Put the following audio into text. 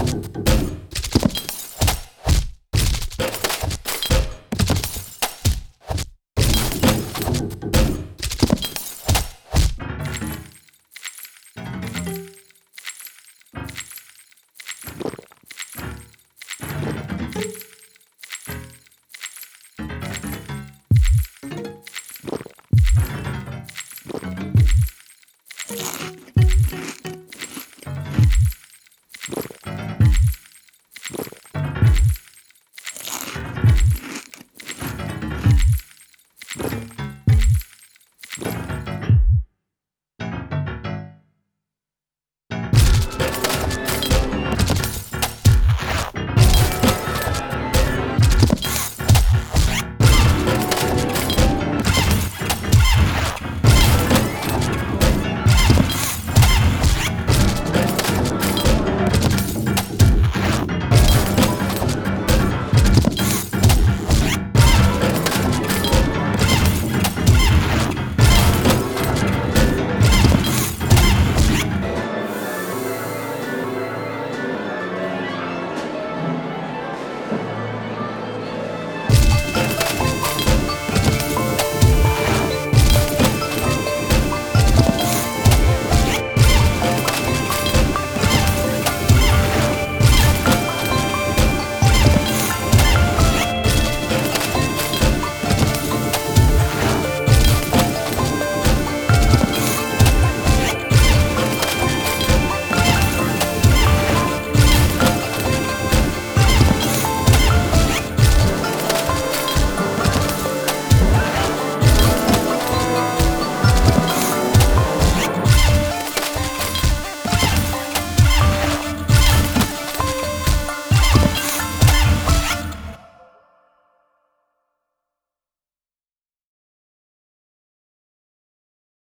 you